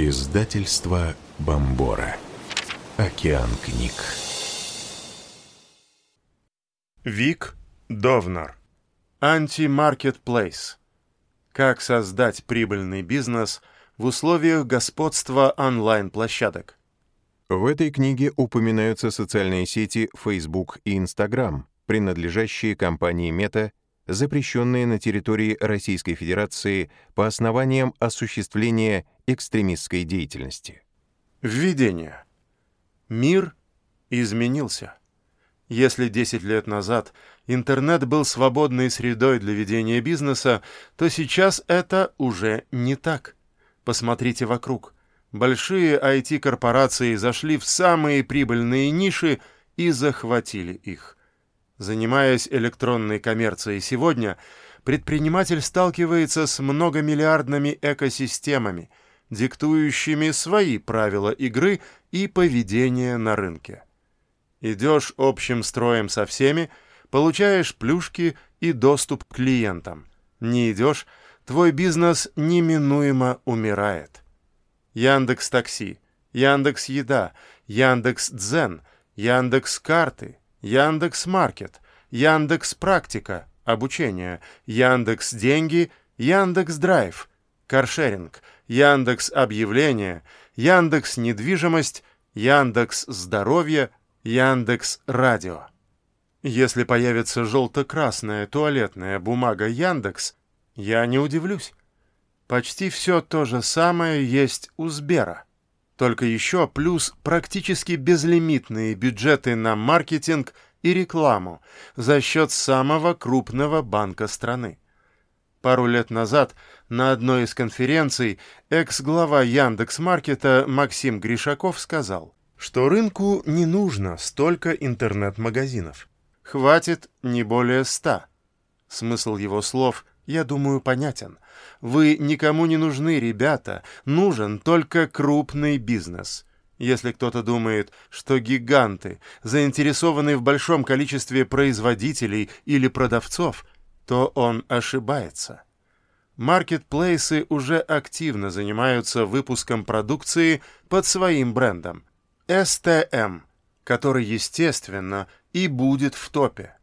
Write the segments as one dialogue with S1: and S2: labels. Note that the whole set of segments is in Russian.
S1: Издательство Бомбора. Океан книг.
S2: Вик Довнар. Анти-маркетплейс. Как создать прибыльный бизнес в условиях господства онлайн-площадок.
S1: В этой книге упоминаются социальные сети Facebook и Instagram, принадлежащие компании Meta запрещенные на территории Российской Федерации по основаниям осуществления экстремистской деятельности.
S2: Введение. Мир изменился. Если 10 лет назад интернет был свободной средой для ведения бизнеса, то сейчас это уже не так. Посмотрите вокруг. Большие IT-корпорации зашли в самые прибыльные ниши и захватили их. Занимаясь электронной коммерцией сегодня, предприниматель сталкивается с многомиллиардными экосистемами, диктующими свои правила игры и поведения на рынке. Идешь общим строем со всеми, получаешь плюшки и доступ к клиентам. Не идешь, твой бизнес неминуемо умирает. Яндекс Такси, Яндекс Еда, Яндекс Дзен, Яндекс Карты — Яндекс Маркет, Яндекс Практика, обучение, Яндекс Деньги, Яндекс Драйв, каршеринг, Яндекс Объявления, Яндекс Недвижимость, Яндекс Здоровье, Яндекс Радио. Если появится желто-красная туалетная бумага Яндекс, я не удивлюсь. Почти все то же самое есть у Сбера. Только еще плюс практически безлимитные бюджеты на маркетинг и рекламу за счет самого крупного банка страны. Пару лет назад на одной из конференций экс-глава Яндекс.Маркета Максим Гришаков сказал, что рынку не нужно столько интернет-магазинов. Хватит не более ста. Смысл его слов – я думаю, понятен. Вы никому не нужны, ребята. Нужен только крупный бизнес. Если кто-то думает, что гиганты заинтересованы в большом количестве производителей или продавцов, то он ошибается. Маркетплейсы уже активно занимаются выпуском продукции под своим брендом STM, который, естественно, и будет в топе.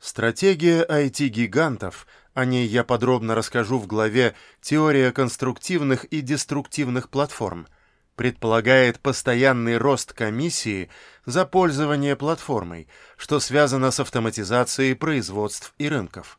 S2: Стратегия IT-гигантов – о ней я подробно расскажу в главе «Теория конструктивных и деструктивных платформ», предполагает постоянный рост комиссии за пользование платформой, что связано с автоматизацией производств и рынков.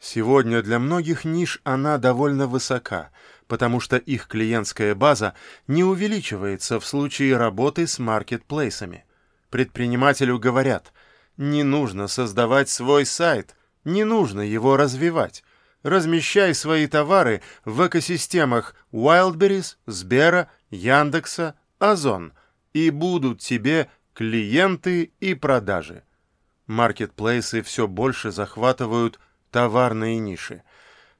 S2: Сегодня для многих ниш она довольно высока, потому что их клиентская база не увеличивается в случае работы с маркетплейсами. Предпринимателю говорят, не нужно создавать свой сайт, не нужно его развивать. Размещай свои товары в экосистемах Wildberries, Сбера, Яндекса, Озон, и будут тебе клиенты и продажи. Маркетплейсы все больше захватывают товарные ниши.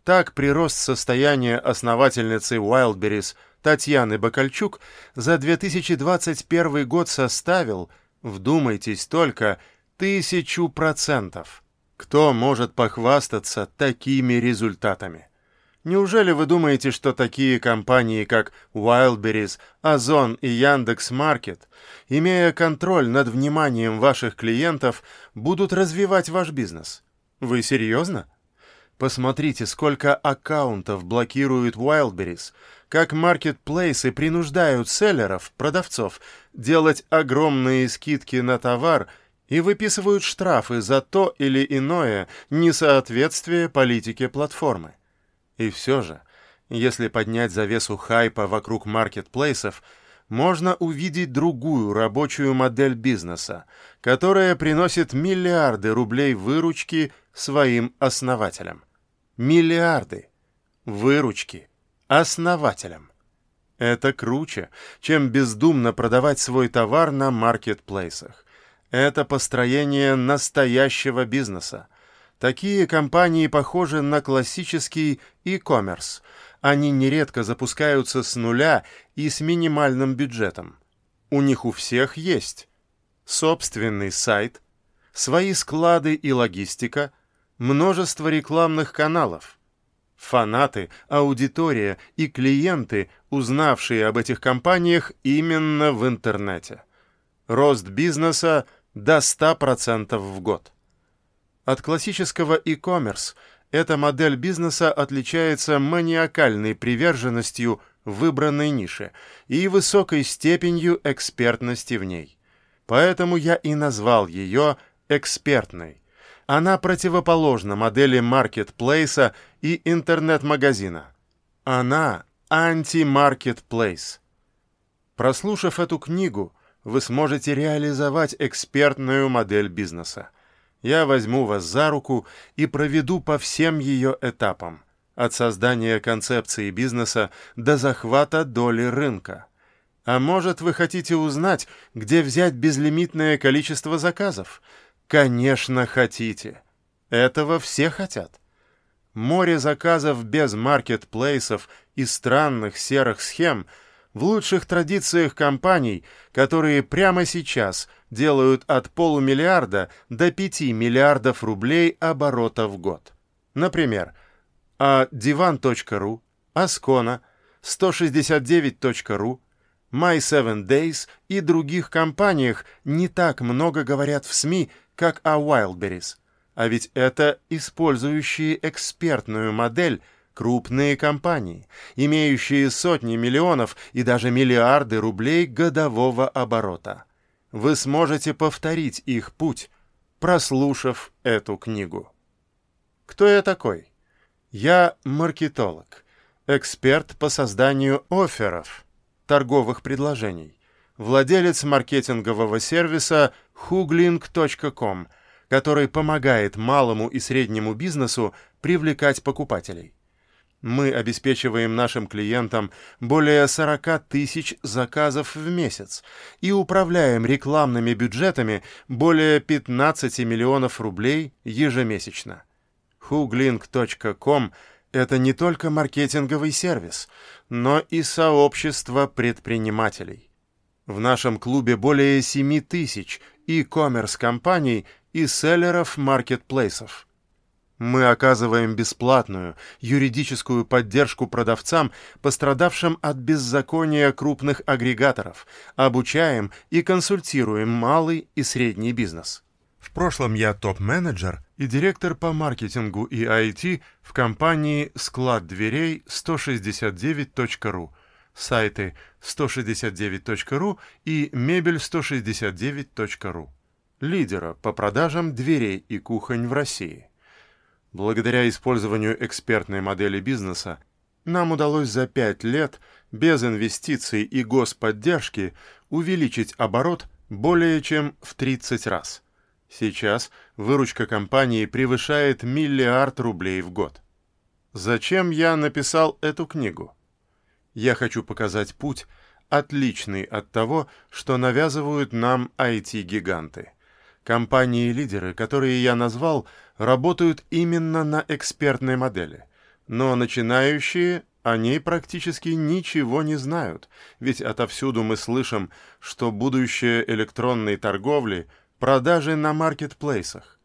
S2: Так прирост состояния основательницы Wildberries Татьяны Бакальчук за 2021 год составил, вдумайтесь только, тысячу процентов. Кто может похвастаться такими результатами? Неужели вы думаете, что такие компании, как Wildberries, Озон и Яндекс.Маркет, имея контроль над вниманием ваших клиентов, будут развивать ваш бизнес? Вы серьезно? Посмотрите, сколько аккаунтов блокируют Wildberries, как маркетплейсы принуждают селлеров, продавцов, делать огромные скидки на товар – и выписывают штрафы за то или иное несоответствие политике платформы. И все же, если поднять завесу хайпа вокруг маркетплейсов, можно увидеть другую рабочую модель бизнеса, которая приносит миллиарды рублей выручки своим основателям. Миллиарды выручки основателям. Это круче, чем бездумно продавать свой товар на маркетплейсах. Это построение настоящего бизнеса. Такие компании похожи на классический e-commerce. Они нередко запускаются с нуля и с минимальным бюджетом. У них у всех есть собственный сайт, свои склады и логистика, множество рекламных каналов. Фанаты, аудитория и клиенты, узнавшие об этих компаниях именно в интернете. Рост бизнеса до 100% в год. От классического e-commerce эта модель бизнеса отличается маниакальной приверженностью выбранной нише и высокой степенью экспертности в ней. Поэтому я и назвал ее экспертной. Она противоположна модели маркетплейса и интернет-магазина. Она анти-маркетплейс. Прослушав эту книгу, вы сможете реализовать экспертную модель бизнеса. Я возьму вас за руку и проведу по всем ее этапам, от создания концепции бизнеса до захвата доли рынка. А может, вы хотите узнать, где взять безлимитное количество заказов? Конечно, хотите. Этого все хотят. Море заказов без маркетплейсов и странных серых схем – в лучших традициях компаний, которые прямо сейчас делают от полумиллиарда до 5 миллиардов рублей оборота в год. Например, о divan.ru, Ascona, 169.ru, My Seven Days и других компаниях не так много говорят в СМИ, как о Wildberries. А ведь это использующие экспертную модель – крупные компании, имеющие сотни миллионов и даже миллиарды рублей годового оборота. Вы сможете повторить их путь, прослушав эту книгу. Кто я такой? Я маркетолог, эксперт по созданию офферов, торговых предложений, владелец маркетингового сервиса hugling.com, который помогает малому и среднему бизнесу привлекать покупателей. Мы обеспечиваем нашим клиентам более 40 тысяч заказов в месяц и управляем рекламными бюджетами более 15 миллионов рублей ежемесячно. Huglink.com – это не только маркетинговый сервис, но и сообщество предпринимателей. В нашем клубе более 7 тысяч e-commerce компаний и селлеров маркетплейсов – мы оказываем бесплатную юридическую поддержку продавцам, пострадавшим от беззакония крупных агрегаторов, обучаем и консультируем малый и средний бизнес. В прошлом я топ-менеджер и директор по маркетингу и IT в компании «Склад дверей 169.ru», сайты 169.ru и мебель169.ru, лидера по продажам дверей и кухонь в России. Благодаря использованию экспертной модели бизнеса нам удалось за пять лет без инвестиций и господдержки увеличить оборот более чем в 30 раз. Сейчас выручка компании превышает миллиард рублей в год. Зачем я написал эту книгу? Я хочу показать путь, отличный от того, что навязывают нам IT-гиганты. Компании-лидеры, которые я назвал, работают именно на экспертной модели. Но начинающие о ней практически ничего не знают, ведь отовсюду мы слышим, что будущее электронной торговли – продажи на маркетплейсах.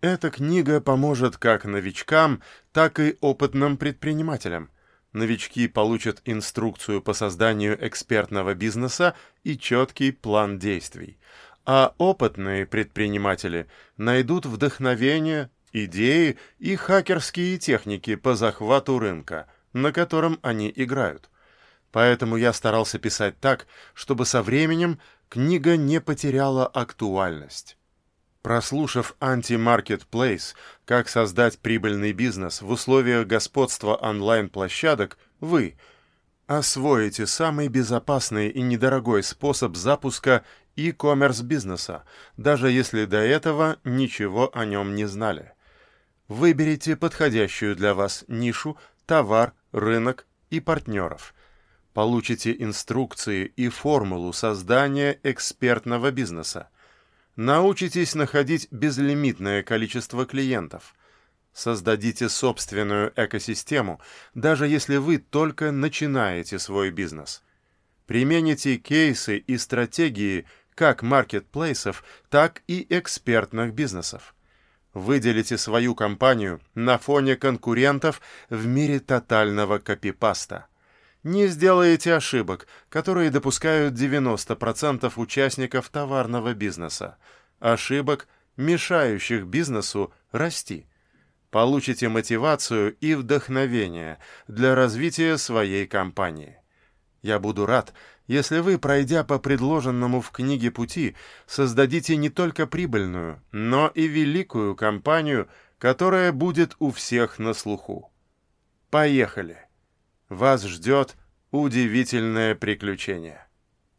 S2: Эта книга поможет как новичкам, так и опытным предпринимателям. Новички получат инструкцию по созданию экспертного бизнеса и четкий план действий а опытные предприниматели найдут вдохновение, идеи и хакерские техники по захвату рынка, на котором они играют. Поэтому я старался писать так, чтобы со временем книга не потеряла актуальность. Прослушав анти-маркетплейс, как создать прибыльный бизнес в условиях господства онлайн-площадок, вы освоите самый безопасный и недорогой способ запуска e-commerce бизнеса, даже если до этого ничего о нем не знали. Выберите подходящую для вас нишу, товар, рынок и партнеров. Получите инструкции и формулу создания экспертного бизнеса. Научитесь находить безлимитное количество клиентов. Создадите собственную экосистему, даже если вы только начинаете свой бизнес. Примените кейсы и стратегии – как маркетплейсов, так и экспертных бизнесов. Выделите свою компанию на фоне конкурентов в мире тотального копипаста. Не сделаете ошибок, которые допускают 90% участников товарного бизнеса. Ошибок, мешающих бизнесу расти. Получите мотивацию и вдохновение для развития своей компании. Я буду рад, если вы, пройдя по предложенному в книге пути, создадите не только прибыльную, но и великую компанию, которая будет у всех на слуху. Поехали! Вас ждет удивительное приключение.